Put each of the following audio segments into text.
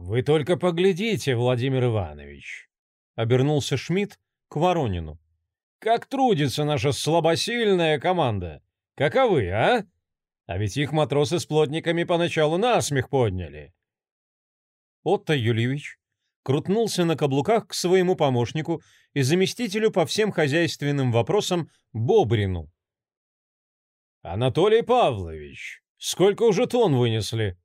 Вы только поглядите, Владимир Иванович, обернулся Шмидт к Воронину. Как трудится наша слабосильная команда. Каковы, а? А ведь их матросы с плотниками поначалу насмех подняли. Отто Юльевич крутнулся на каблуках к своему помощнику и заместителю по всем хозяйственным вопросам Бобрину. «Анатолий Павлович, сколько уже тонн вынесли?»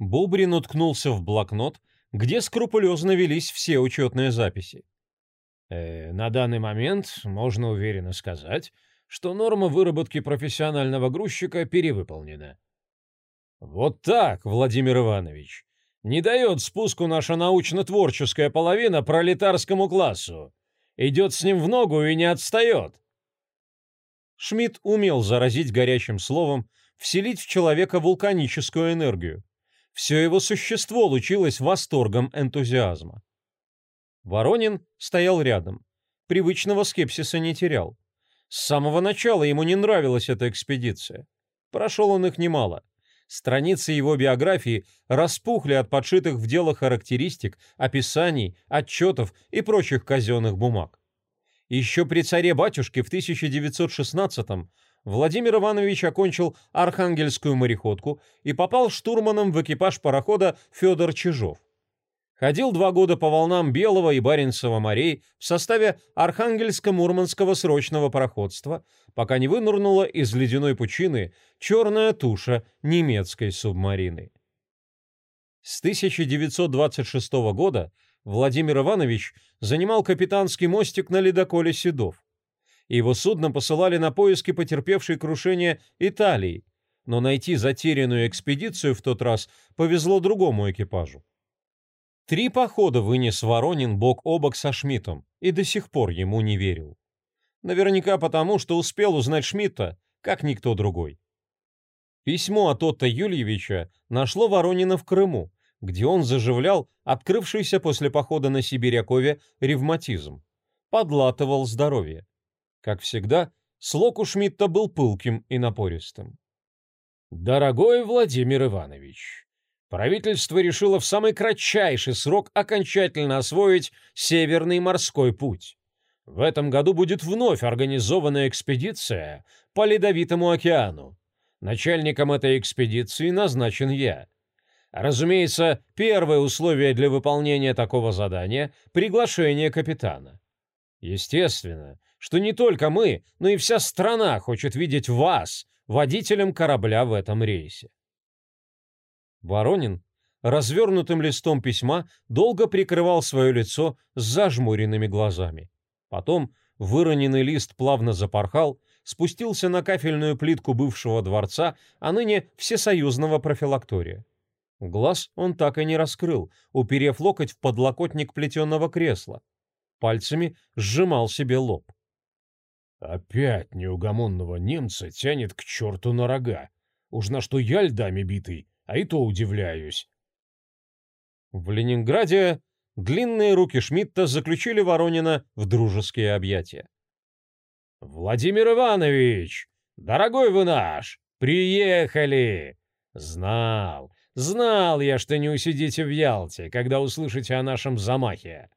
Бобрин уткнулся в блокнот, где скрупулезно велись все учетные записи. Э, на данный момент можно уверенно сказать, что норма выработки профессионального грузчика перевыполнена. Вот так, Владимир Иванович. Не дает спуску наша научно-творческая половина пролетарскому классу. Идет с ним в ногу и не отстает. Шмидт умел заразить горячим словом, вселить в человека вулканическую энергию. Все его существо лучилось восторгом энтузиазма. Воронин стоял рядом. Привычного скепсиса не терял. С самого начала ему не нравилась эта экспедиция. Прошел он их немало. Страницы его биографии распухли от подшитых в дело характеристик, описаний, отчетов и прочих казенных бумаг. Еще при царе-батюшке в 1916-м Владимир Иванович окончил Архангельскую мореходку и попал штурманом в экипаж парохода Федор Чижов. Ходил два года по волнам Белого и Баренцева морей в составе Архангельско-Мурманского срочного пароходства, пока не вынырнула из ледяной пучины черная туша немецкой субмарины. С 1926 года Владимир Иванович занимал капитанский мостик на ледоколе Седов. Его судно посылали на поиски потерпевшей крушение Италии, но найти затерянную экспедицию в тот раз повезло другому экипажу. Три похода вынес Воронин бок о бок со Шмидтом и до сих пор ему не верил. Наверняка потому, что успел узнать Шмидта, как никто другой. Письмо от Отто Юльевича нашло Воронина в Крыму, где он заживлял открывшийся после похода на Сибирякове ревматизм. Подлатывал здоровье. Как всегда, слог у Шмидта был пылким и напористым. «Дорогой Владимир Иванович, правительство решило в самый кратчайший срок окончательно освоить Северный морской путь. В этом году будет вновь организована экспедиция по Ледовитому океану. Начальником этой экспедиции назначен я. Разумеется, первое условие для выполнения такого задания – приглашение капитана. Естественно, что не только мы, но и вся страна хочет видеть вас, водителем корабля в этом рейсе. Воронин развернутым листом письма долго прикрывал свое лицо с зажмуренными глазами. Потом выроненный лист плавно запорхал, спустился на кафельную плитку бывшего дворца, а ныне всесоюзного профилактория. Глаз он так и не раскрыл, уперев локоть в подлокотник плетеного кресла. Пальцами сжимал себе лоб. «Опять неугомонного немца тянет к черту на рога. Уж на что я льдами битый, а и то удивляюсь. В Ленинграде длинные руки Шмидта заключили Воронина в дружеские объятия. «Владимир Иванович, дорогой вы наш, приехали! Знал, знал я, что не усидите в Ялте, когда услышите о нашем замахе!»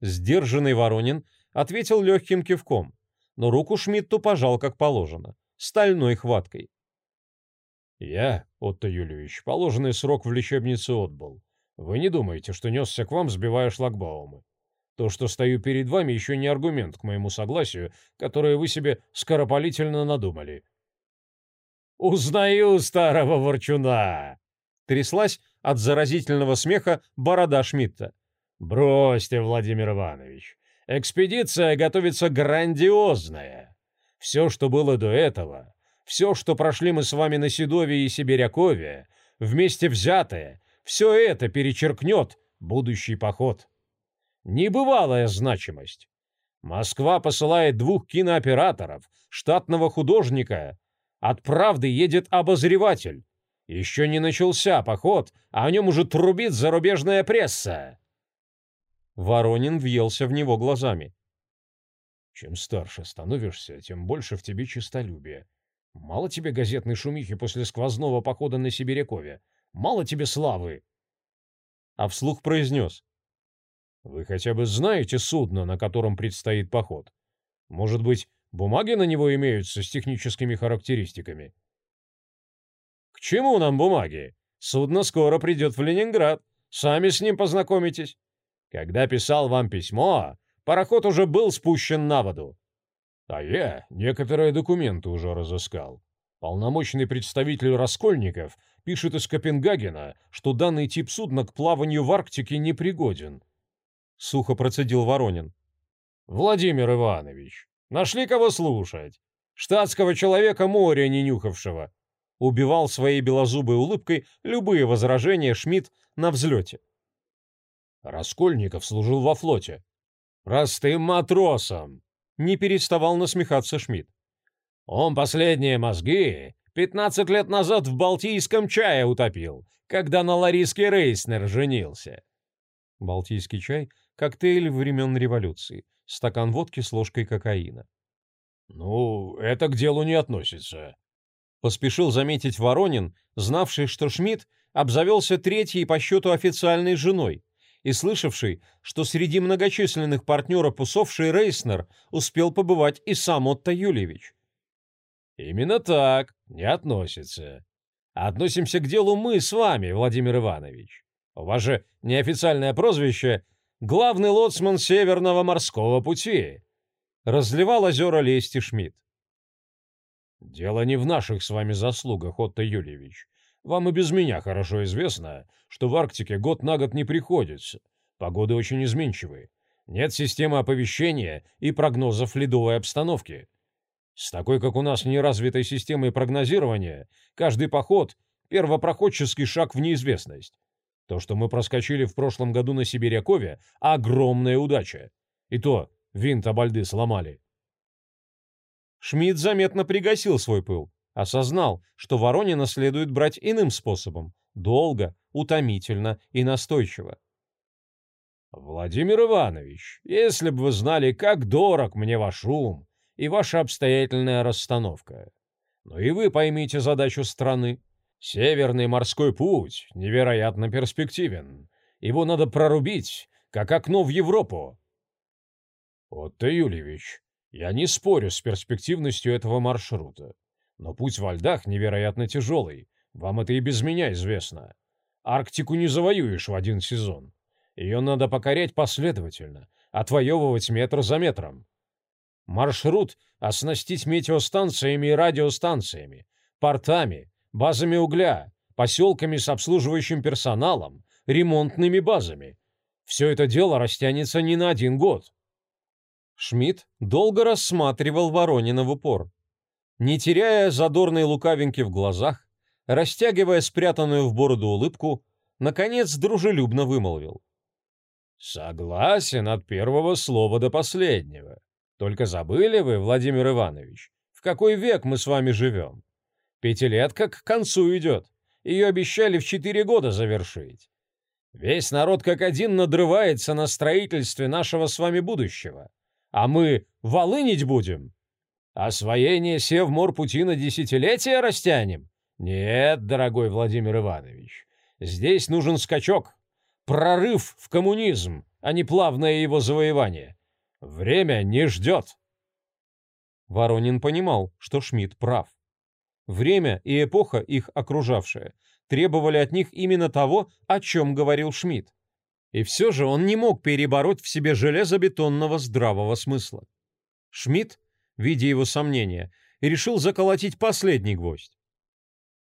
Сдержанный Воронин ответил легким кивком, но руку Шмидту пожал как положено, стальной хваткой. Я, Отто Юльевич, положенный срок в лечебнице отбыл. Вы не думаете, что несся к вам, сбивая шлагбаумы. То, что стою перед вами, еще не аргумент к моему согласию, которое вы себе скоропалительно надумали. «Узнаю старого ворчуна!» Тряслась от заразительного смеха борода Шмидта. «Бросьте, Владимир Иванович, экспедиция готовится грандиозная. Все, что было до этого, все, что прошли мы с вами на Седове и Сибирякове, вместе взятое, все это перечеркнет будущий поход. Небывалая значимость. Москва посылает двух кинооператоров, штатного художника. От правды едет обозреватель. Еще не начался поход, а о нем уже трубит зарубежная пресса. Воронин въелся в него глазами. Чем старше становишься, тем больше в тебе честолюбия. Мало тебе газетной шумихи после сквозного похода на Сибирякове? Мало тебе славы? а вслух произнес. «Вы хотя бы знаете судно, на котором предстоит поход? Может быть, бумаги на него имеются с техническими характеристиками?» «К чему нам бумаги? Судно скоро придет в Ленинград. Сами с ним познакомитесь. Когда писал вам письмо, пароход уже был спущен на воду. А я некоторые документы уже разыскал. Полномочный представитель Раскольников пишет из Копенгагена, что данный тип судна к плаванию в Арктике не пригоден. Сухо процедил Воронин. Владимир Иванович, нашли кого слушать. Штатского человека моря не нюхавшего. Убивал своей белозубой улыбкой любые возражения Шмидт на взлете. Раскольников служил во флоте. Простым матросом. Не переставал насмехаться Шмидт. Он последние мозги 15 лет назад в Балтийском чае утопил, когда на Лариске Рейснер женился. Балтийский чай — коктейль времен революции, стакан водки с ложкой кокаина. «Ну, это к делу не относится», — поспешил заметить Воронин, знавший, что Шмидт обзавелся третьей по счету официальной женой и слышавший, что среди многочисленных партнеров усопший Рейснер успел побывать и сам Отто Юльевич. Именно так, не относится. Относимся к делу мы с вами, Владимир Иванович. У вас же неофициальное прозвище «Главный лоцман Северного морского пути». Разливал озера лести Шмидт. Дело не в наших с вами заслугах, Отто Юльевич. Вам и без меня хорошо известно, что в Арктике год на год не приходится. Погоды очень изменчивые. Нет системы оповещения и прогнозов ледовой обстановки. С такой, как у нас, неразвитой системой прогнозирования, каждый поход — первопроходческий шаг в неизвестность. То, что мы проскочили в прошлом году на Сибирякове — огромная удача. И то винт обальды сломали. Шмидт заметно пригасил свой пыл, осознал, что Воронина следует брать иным способом, долго, утомительно и настойчиво. «Владимир Иванович, если бы вы знали, как дорог мне ваш ум, и ваша обстоятельная расстановка. Но и вы поймите задачу страны. Северный морской путь невероятно перспективен. Его надо прорубить, как окно в Европу. Отто Юльевич, я не спорю с перспективностью этого маршрута. Но путь во льдах невероятно тяжелый. Вам это и без меня известно. Арктику не завоюешь в один сезон. Ее надо покорять последовательно, отвоевывать метр за метром. Маршрут оснастить метеостанциями и радиостанциями, портами, базами угля, поселками с обслуживающим персоналом, ремонтными базами. Все это дело растянется не на один год. Шмидт долго рассматривал Воронина в упор. Не теряя задорной лукавинки в глазах, растягивая спрятанную в бороду улыбку, наконец дружелюбно вымолвил. «Согласен от первого слова до последнего. Только забыли вы, Владимир Иванович, в какой век мы с вами живем? Пятилетка к концу идет. Ее обещали в четыре года завершить. Весь народ как один надрывается на строительстве нашего с вами будущего. А мы волынить будем? Освоение Севморпути на десятилетия растянем? Нет, дорогой Владимир Иванович, здесь нужен скачок, прорыв в коммунизм, а не плавное его завоевание. Время не ждет. Воронин понимал, что Шмидт прав. Время и эпоха, их окружавшая, требовали от них именно того, о чем говорил Шмидт. И все же он не мог перебороть в себе железобетонного здравого смысла. Шмидт, видя его сомнения, решил заколотить последний гвоздь.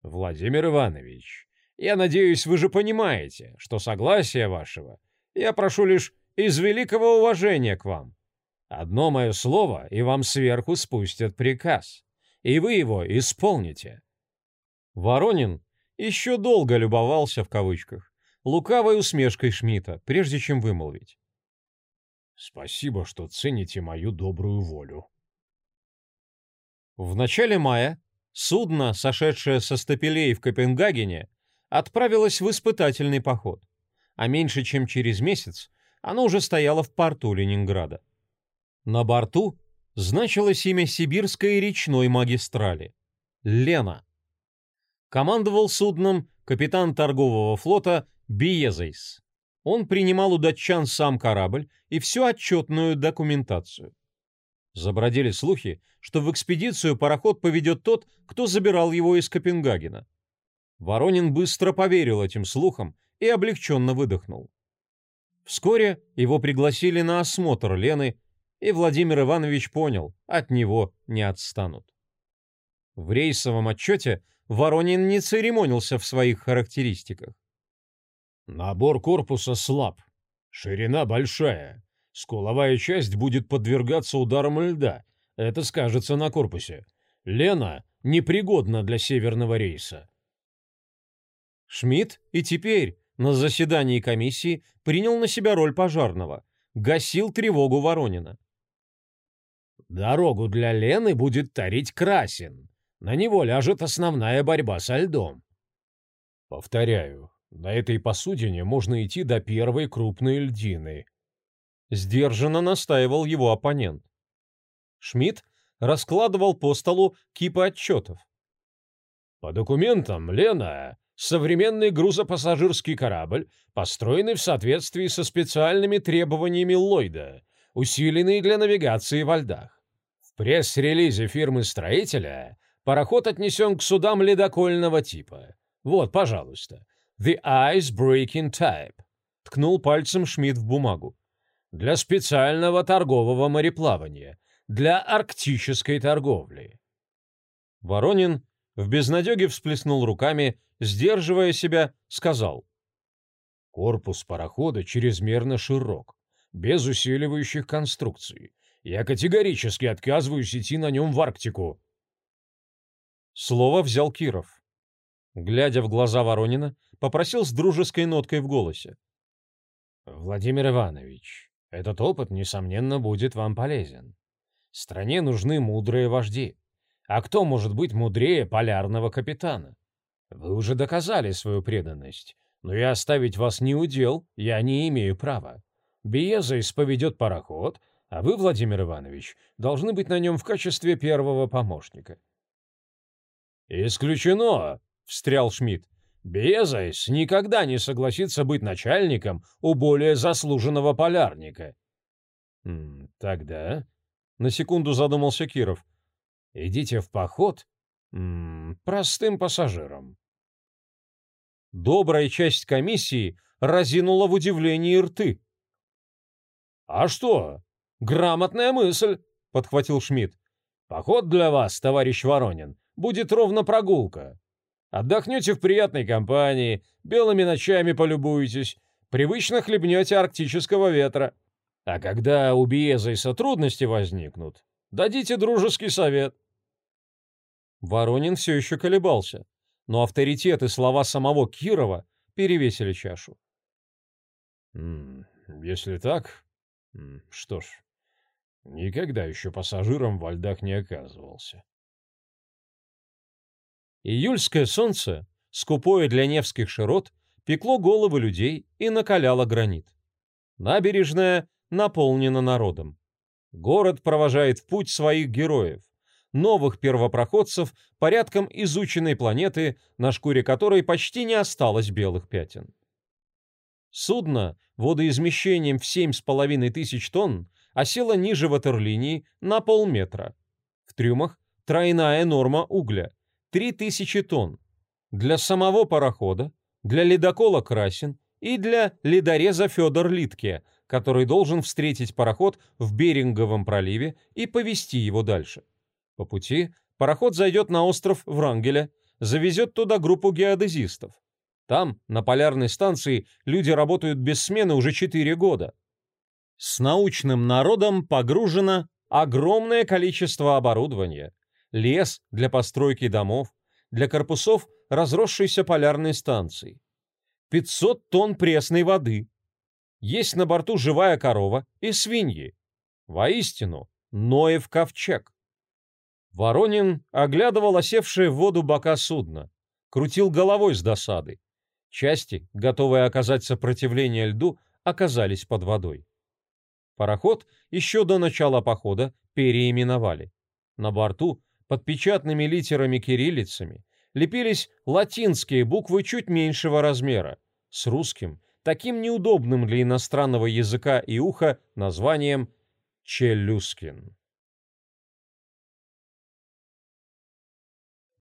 «Владимир Иванович, я надеюсь, вы же понимаете, что согласие вашего я прошу лишь из великого уважения к вам. Одно мое слово, и вам сверху спустят приказ. И вы его исполните. Воронин еще долго любовался в кавычках лукавой усмешкой Шмидта, прежде чем вымолвить. Спасибо, что цените мою добрую волю. В начале мая судно, сошедшее со стапелей в Копенгагене, отправилось в испытательный поход, а меньше чем через месяц оно уже стояло в порту Ленинграда. На борту значилось имя сибирской речной магистрали — Лена. Командовал судном капитан торгового флота Биезейс, Он принимал у датчан сам корабль и всю отчетную документацию. Забродили слухи, что в экспедицию пароход поведет тот, кто забирал его из Копенгагена. Воронин быстро поверил этим слухам и облегченно выдохнул. Вскоре его пригласили на осмотр Лены, и Владимир Иванович понял, от него не отстанут. В рейсовом отчете Воронин не церемонился в своих характеристиках. Набор корпуса слаб, ширина большая, скуловая часть будет подвергаться ударам льда, это скажется на корпусе. Лена непригодна для северного рейса. Шмидт и теперь на заседании комиссии принял на себя роль пожарного, гасил тревогу Воронина. Дорогу для Лены будет тарить Красин. На него ляжет основная борьба со льдом. Повторяю, на этой посудине можно идти до первой крупной льдины. Сдержанно настаивал его оппонент. Шмидт раскладывал по столу кипы отчетов. По документам, Лена — современный грузопассажирский корабль, построенный в соответствии со специальными требованиями Ллойда, усиленный для навигации во льдах. В пресс-релизе фирмы-строителя пароход отнесен к судам ледокольного типа. Вот, пожалуйста, The Ice Breaking Type. Ткнул пальцем Шмидт в бумагу. Для специального торгового мореплавания, для арктической торговли. Воронин в безнадеге всплеснул руками, сдерживая себя, сказал. Корпус парохода чрезмерно широк, без усиливающих конструкций. Я категорически отказываюсь идти на нем в Арктику. Слово взял Киров глядя в глаза Воронина, попросил с дружеской ноткой в голосе. «Владимир Иванович, этот опыт, несомненно, будет вам полезен. Стране нужны мудрые вожди. А кто может быть мудрее полярного капитана? Вы уже доказали свою преданность, но и оставить вас не удел я не имею права. Биеза поведет пароход, а вы, Владимир Иванович, должны быть на нем в качестве первого помощника». «Исключено!» встрял Шмидт. Безайс никогда не согласится быть начальником у более заслуженного полярника. тогда, на секунду задумался Киров. Идите в поход простым пассажиром. Добрая часть комиссии разинула в удивлении рты. А что? Грамотная мысль, подхватил Шмидт. Поход для вас, товарищ Воронин, будет ровно прогулка. Отдохнете в приятной компании, белыми ночами полюбуетесь, привычно хлебнете арктического ветра. А когда у Биезайса трудности возникнут, дадите дружеский совет. Воронин все еще колебался, но авторитет и слова самого Кирова перевесили чашу. «Если так, что ж, никогда еще пассажиром во льдах не оказывался. Июльское солнце, скупое для невских широт, пекло головы людей и накаляло гранит. Набережная наполнена народом. Город провожает в путь своих героев, новых первопроходцев порядком изученной планеты, на шкуре которой почти не осталось белых пятен. Судно водоизмещением в 7,5 тысяч тонн осело ниже ватерлинии на полметра. В трюмах тройная норма угля, 3000 тонн. Для самого парохода, для ледокола «Красин» и для ледореза Федор Литке, который должен встретить пароход в Беринговом проливе и повести его дальше. По пути пароход зайдет на остров Врангеля, завезет туда группу геодезистов. Там, на полярной станции, люди работают без смены уже 4 года. С научным народом погружено огромное количество оборудования, лес для постройки домов, для корпусов разросшейся полярной станции. 500 тонн пресной воды. Есть на борту живая корова и свиньи. Воистину, Ноев ковчег. Воронин оглядывал осевшие в воду бока судна, крутил головой с досадой. Части, готовые оказать сопротивление льду, оказались под водой. Пароход еще до начала похода переименовали. На борту под печатными литерами-кириллицами лепились латинские буквы чуть меньшего размера, с русским, таким неудобным для иностранного языка и уха названием Челюскин.